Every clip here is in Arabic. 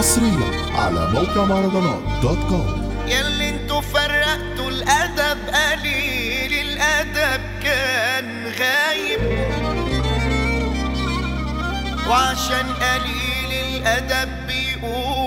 حصريا على موقع مهرجانات دوت كوم. ياللي أنتوا فرقتوا الأدب قليل الأدب كان غايب. وعشان قليل الأدب بيقول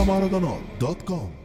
カマラガナ .com